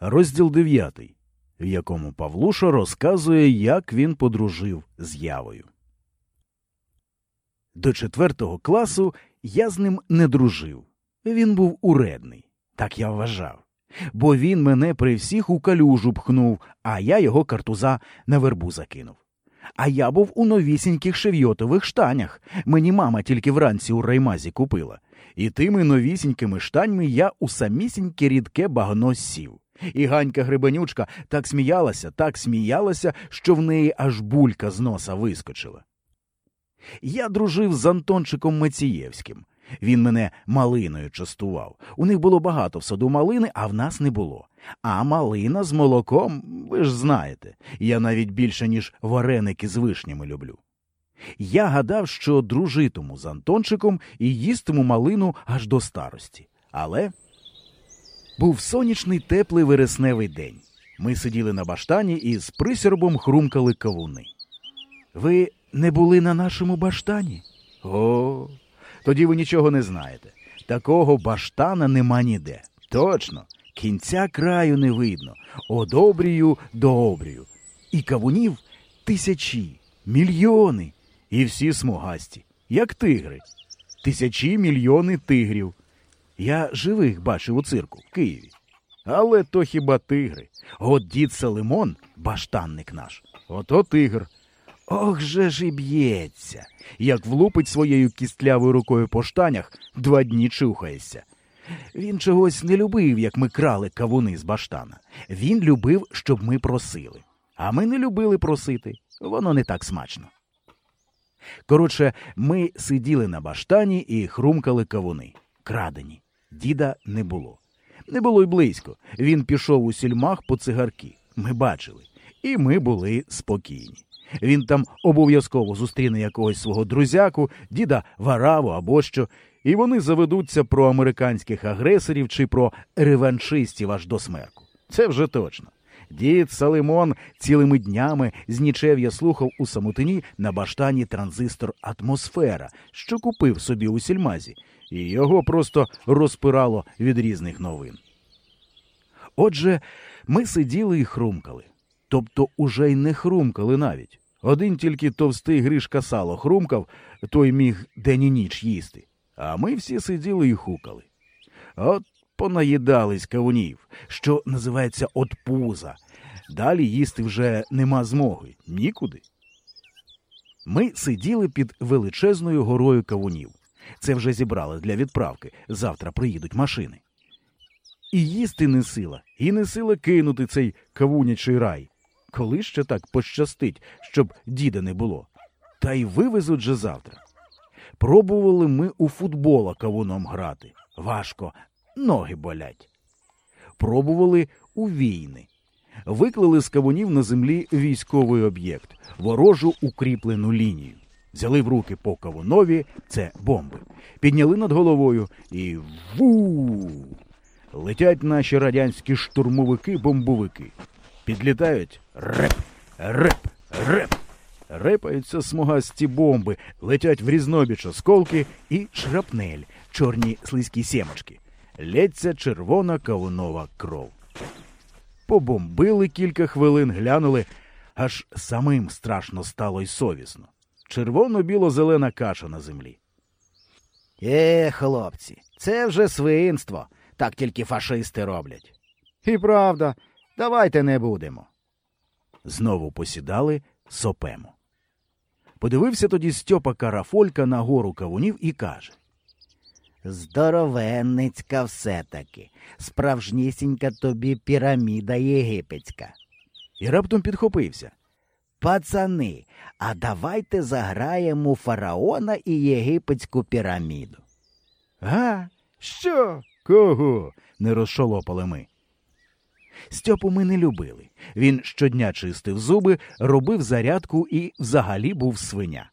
Розділ дев'ятий, в якому Павлуша розказує, як він подружив з Явою. До четвертого класу я з ним не дружив. Він був уредний, так я вважав. Бо він мене при всіх у калюжу пхнув, а я його картуза на вербу закинув. А я був у новісіньких шевйотових штанях. Мені мама тільки вранці у раймазі купила. І тими новісінькими штаньми я у самісіньке рідке багно сів. І Ганька Гребенючка так сміялася, так сміялася, що в неї аж булька з носа вискочила. Я дружив з Антончиком Мацієвським. Він мене малиною частував. У них було багато в саду малини, а в нас не було. А малина з молоком, ви ж знаєте, я навіть більше, ніж вареники з вишнями люблю. Я гадав, що дружитиму з Антончиком і їстиму малину аж до старості. Але був сонячний теплий вересневий день. Ми сиділи на баштані і з присірбом хрумкали кавуни. Ви не були на нашому баштані? О, тоді ви нічого не знаєте. Такого баштана нема ніде. Точно, кінця краю не видно. Одобрію до обрію. І кавунів тисячі, мільйони, і всі смугасті, як тигри. Тисячі мільйони тигрів. Я живих бачив у цирку в Києві. Але то хіба тигри? От дід Салимон, баштанник наш, ото тигр. Ох же ж і б'ється, як влупить своєю кістлявою рукою по штанях, два дні чухається. Він чогось не любив, як ми крали кавуни з баштана. Він любив, щоб ми просили. А ми не любили просити. Воно не так смачно. Коротше, ми сиділи на баштані і хрумкали кавуни. Крадені. Діда не було. Не було й близько. Він пішов у сільмах по цигарки. Ми бачили. І ми були спокійні. Він там обов'язково зустріне якогось свого друзяку, діда Вараву або що, і вони заведуться про американських агресорів чи про реваншистів аж до смерку. Це вже точно. Дід Салимон цілими днями з нічев'я слухав у самотині на баштані транзистор Атмосфера, що купив собі у сільмазі, і його просто розпирало від різних новин. Отже, ми сиділи і хрумкали. Тобто уже й не хрумкали навіть. Один тільки товстий Гришка сало хрумкав, той міг день і ніч їсти. А ми всі сиділи і хукали. От понаїдались кавунів, що називається от пуза. Далі їсти вже нема змоги, нікуди. Ми сиділи під величезною горою кавунів. Це вже зібрали для відправки. Завтра приїдуть машини. І їсти не сила, і не сила кинути цей кавунячий рай. Коли ще так пощастить, щоб діда не було. Та й вивезуть же завтра. Пробували ми у футбола кавуном грати. Важко, ноги болять. Пробували у війни. Виклали з кавунів на землі військовий об'єкт, ворожу укріплену лінію. Взяли в руки по кавунові, це бомби. Підняли над головою і ву. Летять наші радянські штурмовики-бомбовики. Підлітають реп, реп, реп. Репаються смугасті бомби, летять в різнобіч осколки і шрапнель, чорні слизькі сімочки. Лється червона кавунова кров. Побомбили кілька хвилин, глянули, аж самим страшно стало й совісно. Червоно-біло-зелена каша на землі. Е, хлопці, це вже свинство. Так тільки фашисти роблять. І правда, давайте не будемо. Знову посідали сопемо. Подивився тоді Стьопа Карафолька на гору кавунів і каже Здоровенницька все таки, справжнісінька тобі піраміда єгипетська. І раптом підхопився. Пацани, а давайте заграємо фараона і єгипетську піраміду. Га? Що? Кого? не розшолопали ми. Стьопу ми не любили. Він щодня чистив зуби, робив зарядку і взагалі був свиня.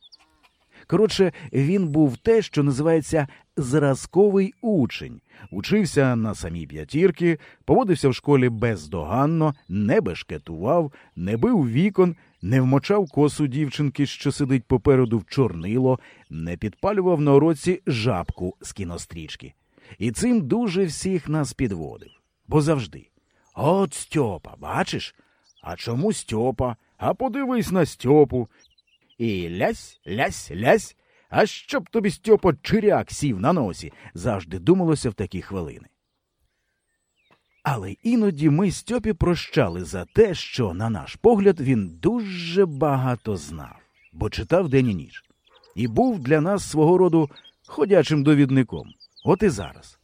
Коротше, він був те, що називається зразковий учень, учився на самій п'ятірки, поводився в школі бездоганно, не бешкетував, не бив вікон, не вмочав косу дівчинки, що сидить попереду в чорнило, не підпалював на уроці жабку з кінострічки. І цим дуже всіх нас підводив. Бо завжди. От Стьопа, бачиш? А чому Стьопа? А подивись на Стьопу. І лясь, лясь, лясь. А щоб тобі Стьопа чиряк сів на носі, завжди думалося в такі хвилини. Але іноді ми Стьопі прощали за те, що, на наш погляд, він дуже багато знав, бо читав день і ніч. І був для нас свого роду ходячим довідником. От і зараз.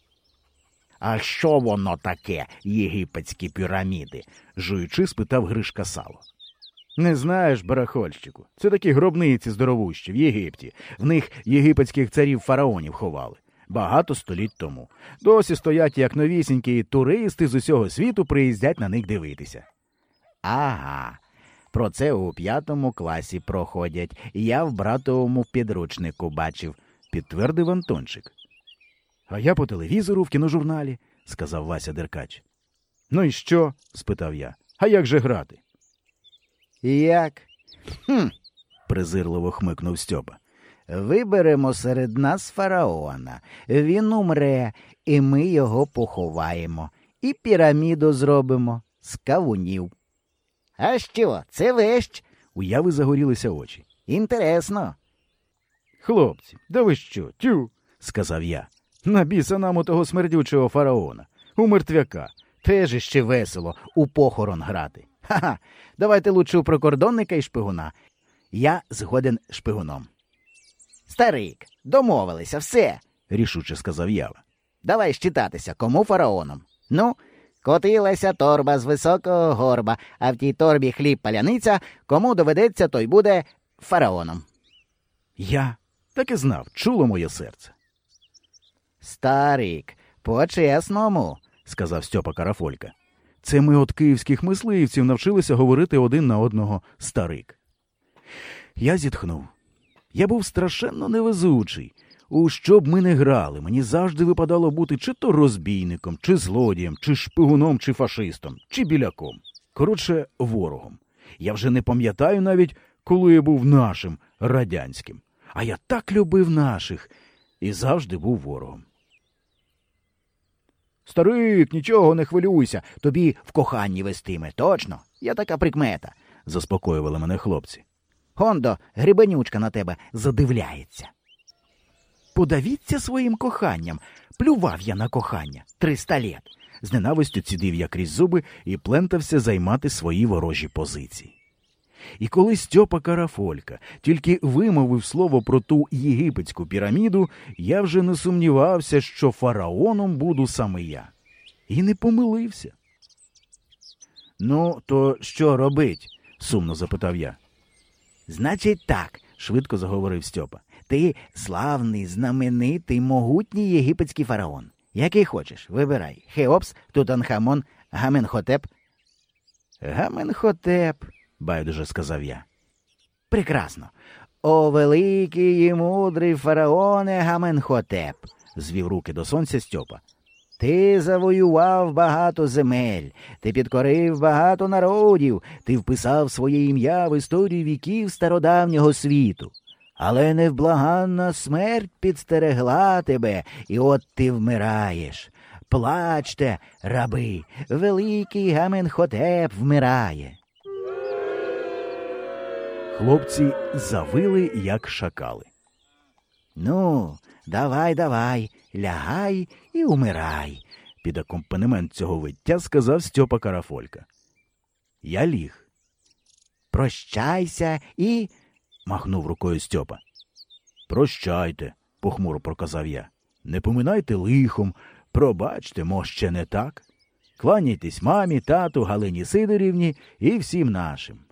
А що воно таке, єгипетські піраміди? жуючи, спитав Гришка сало. Не знаєш, барахольщику, це такі гробниці здоровущі в Єгипті. В них єгипетських царів фараонів ховали. Багато століть тому. Досі стоять як новісінькі, і туристи з усього світу приїздять на них дивитися. Ага. Про це у п'ятому класі проходять. Я в братовому підручнику бачив, підтвердив Антончик. А я по телевізору в кіножурналі, сказав Вася Деркач. Ну і що? спитав я. А як же грати? Як? Хм. презирливо хмикнув Стьопа. Виберемо серед нас фараона. Він умре, і ми його поховаємо, і піраміду зробимо з кавунів. А що, це вещ? У яви загорілися очі. Інтересно. Хлопці, да ви що, тю, сказав я. Набіса нам у того смердючого фараона, у мертвяка. Теж іще весело у похорон грати. Ха-ха, давайте лучше у прикордонника і шпигуна. Я згоден шпигуном. Старик, домовилися, все, рішуче сказав ява. Давай щитатися, кому фараоном. Ну, котилася торба з високого горба, а в тій торбі хліб паляниця, кому доведеться, той буде фараоном. Я так і знав, чуло моє серце. Старик, по чесному, сказав Стьопа Карафолька. Це ми от київських мисливців навчилися говорити один на одного старик. Я зітхнув. Я був страшенно невезучий. У що б ми не грали, мені завжди випадало бути чи то розбійником, чи злодієм, чи шпигуном, чи фашистом, чи біляком. Коротше, ворогом. Я вже не пам'ятаю навіть, коли я був нашим радянським. А я так любив наших і завжди був ворогом. Старик, нічого не хвилюйся, тобі в коханні вестиме, точно. Я така прикмета, заспокоювали мене хлопці. Гондо, грибенючка на тебе задивляється. Подавіться своїм коханням. Плював я на кохання триста літ. З ненавистю цідив я крізь зуби і плентався займати свої ворожі позиції. І коли Стьопа Карафолька тільки вимовив слово про ту єгипетську піраміду, я вже не сумнівався, що фараоном буду саме я. І не помилився. Ну, то що робить? сумно запитав я. Значить, так, швидко заговорив Стьопа. Ти славний, знаменитий, могутній єгипетський фараон. Який хочеш, вибирай. Хеопс, Тутанхамон, Аменхотеп. Аменхотеп, байдуже сказав я. Прекрасно. О, великий і мудрий фараоне Аменхотеп, звів руки до сонця Стьопа. Ти завоював багато земель, ти підкорив багато народів, ти вписав своє ім'я в історію віків стародавнього світу. Але невблаганна смерть підстерегла тебе, і от ти вмираєш. Плачте, раби, великий Гаменхотеп вмирає. Хлопці завили, як шакали. Ну, давай, давай, лягай і умирай, під акомпанемент цього виття сказав Стьопа Карафолька. Я ліг. Прощайся і. махнув рукою Стьопа. Прощайте, похмуро проказав я. Не поминайте лихом, пробачте, мо ще не так. Кланяйтесь мамі, тату, Галині Сидорівні і всім нашим.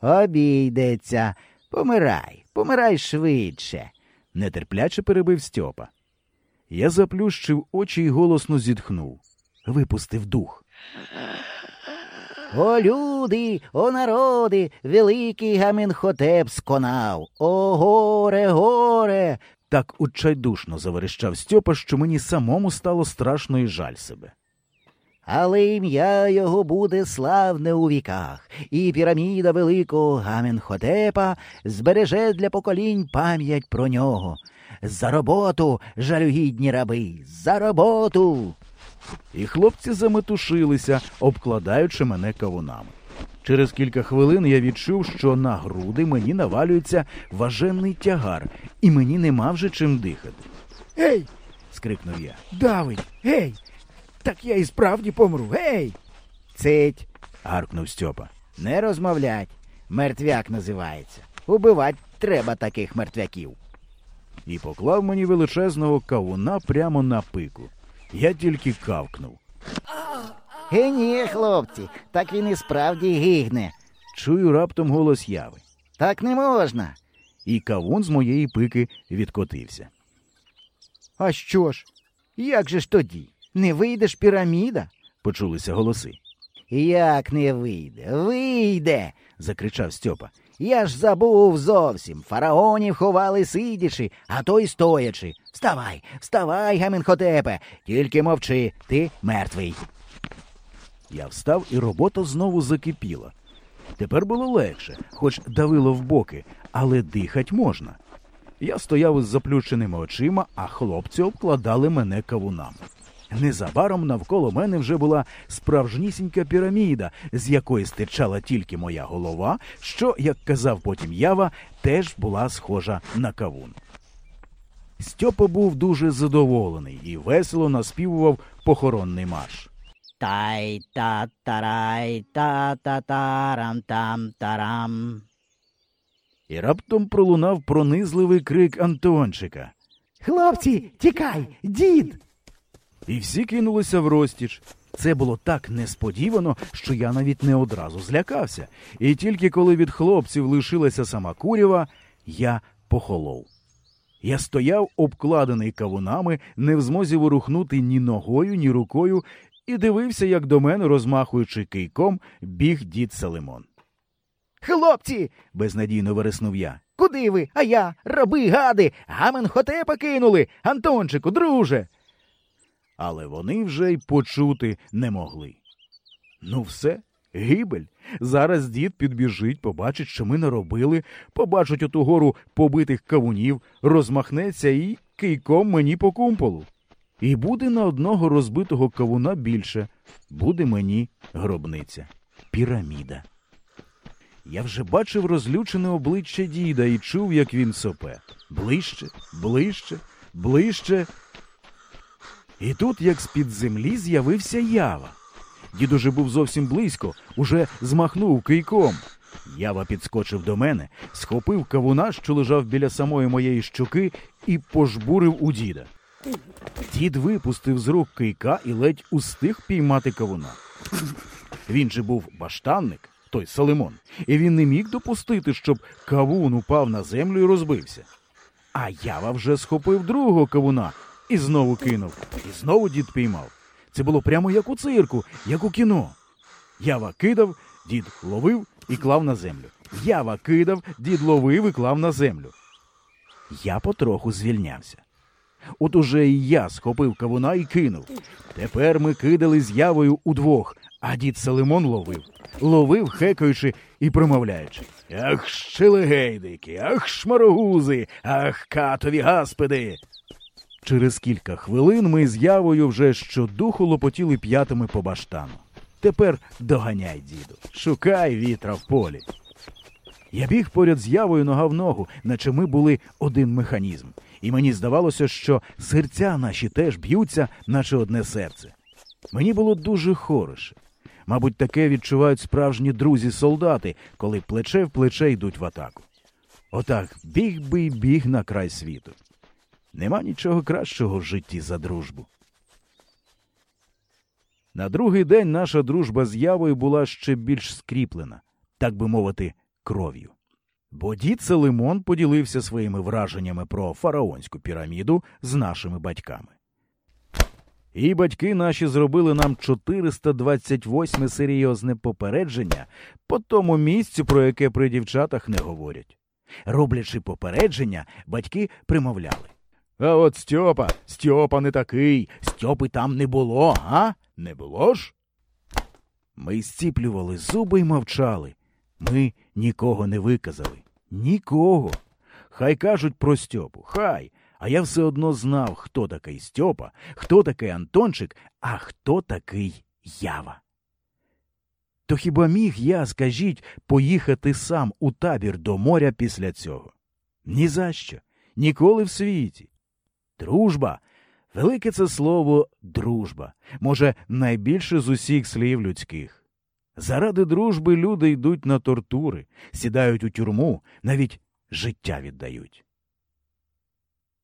Обійдеться, помирай, помирай швидше, нетерпляче перебив Стьопа. Я заплющив очі і голосно зітхнув, випустив дух. О, люди, о народи, великий Гамінхотеп сконав. О, горе, горе. Так учайдушно заверещав Стьопа, що мені самому стало страшно і жаль себе. Але ім'я його буде славне у віках, і піраміда великого Гаменхотепа збереже для поколінь пам'ять про нього. За роботу, жалюгідні раби, за роботу. І хлопці заметушилися, обкладаючи мене кавунами. Через кілька хвилин я відчув, що на груди мені навалюється важенний тягар, і мені нема вже чим дихати. Гей, скрикнув я. давить, гей! Так я і справді помру, гей! Цить, гаркнув Стьопа. не розмовлять. Мертвяк називається. Убивать треба таких мертвяків. І поклав мені величезного кавуна прямо на пику. Я тільки кавкнув. Ге ні, хлопці, так він і справді гигне. Чую раптом голос яви. Так не можна. І кавун з моєї пики відкотився. А що ж? Як же ж тоді? Не вийдеш піраміда? Почулися голоси. Як не вийде? Вийде. закричав Стьопа. Я ж забув зовсім. Фараонів ховали сидячи, а то й стоячи. Вставай, вставай, Гаменхотепе, тільки мовчи, ти мертвий. Я встав, і робота знову закипіла. Тепер було легше, хоч давило в боки, але дихать можна. Я стояв із заплющеними очима, а хлопці обкладали мене кавунами. Незабаром навколо мене вже була справжнісінька піраміда, з якої стирчала тільки моя голова, що, як казав потім ява, теж була схожа на кавун. Стьопа був дуже задоволений і весело наспівував похоронний марш. Тай та тарай та та тарам там тарам. І раптом пролунав пронизливий крик Антончика. Хлопці, тікай, дід! І всі кинулися в розтіч. Це було так несподівано, що я навіть не одразу злякався. І тільки коли від хлопців лишилася сама курява, я похолов. Я стояв, обкладений кавунами, не в змозі ворухнути ні ногою, ні рукою, і дивився, як до мене, розмахуючи кийком, біг дід Салимон. Хлопці, Безнадійно вереснув я. куди ви? А я, раби, гади, Гаменхотепа кинули. Антончику, друже. Але вони вже й почути не могли. Ну, все, гибель. Зараз дід підбіжить, побачить, що ми наробили, побачить оту гору побитих кавунів, розмахнеться і кийком мені по кумполу. І буде на одного розбитого кавуна більше, буде мені гробниця, піраміда. Я вже бачив розлючене обличчя діда і чув, як він сопе. Ближче, ближче, ближче. І тут, як з-під землі, з'явився ява. Дід уже був зовсім близько, уже змахнув кийком. Ява підскочив до мене, схопив кавуна, що лежав біля самої моєї щоки, і пожбурив у діда. Дід випустив з рук кийка і ледь устиг піймати кавуна. Він же був баштанник, той Салимон, і він не міг допустити, щоб кавун упав на землю і розбився. А ява вже схопив другого кавуна і знову кинув. І знову дід піймав. Це було прямо як у цирку, як у кіно. Ява кидав, дід ловив і клав на землю. Ява кидав, дід ловив і клав на землю. Я потроху звільнявся. От уже і я схопив кавуна і кинув. Тепер ми кидали з явою удвох, а дід Салимон ловив. Ловив, хекаючи і промовляючи. Ах, щелегейдики, ах, шмарогузи, ах, катові гаспиди. Через кілька хвилин ми з явою вже щодуху лопотіли п'ятами по баштану. Тепер доганяй, діду, шукай вітра в полі. Я біг поряд з явою нога в ногу, наче ми були один механізм, і мені здавалося, що серця наші теж б'ються, наче одне серце. Мені було дуже хороше. Мабуть, таке відчувають справжні друзі-солдати, коли плече в плече йдуть в атаку. Отак біг би й біг на край світу. Нема нічого кращого в житті за дружбу. На другий день наша дружба з явою була ще більш скріплена, так би мовити, кров'ю. Бо дід Селимон поділився своїми враженнями про фараонську піраміду з нашими батьками. І батьки наші зробили нам 428 серйозне попередження по тому місцю, про яке при дівчатах не говорять. Роблячи попередження, батьки примовляли. А от Стьопа, Стьопа не такий, Стьопи там не було, а? Не було ж? Ми зціплювали зуби й мовчали. Ми нікого не виказали. Нікого. Хай кажуть про Стьопу, хай, А я все одно знав, хто такий Стьопа, хто такий Антончик, а хто такий Ява. То хіба міг я, скажіть, поїхати сам у табір до моря після цього? Ні за що, ніколи в світі. Дружба. Велике це слово дружба, може, найбільше з усіх слів людських. Заради дружби люди йдуть на тортури, сідають у тюрму, навіть життя віддають.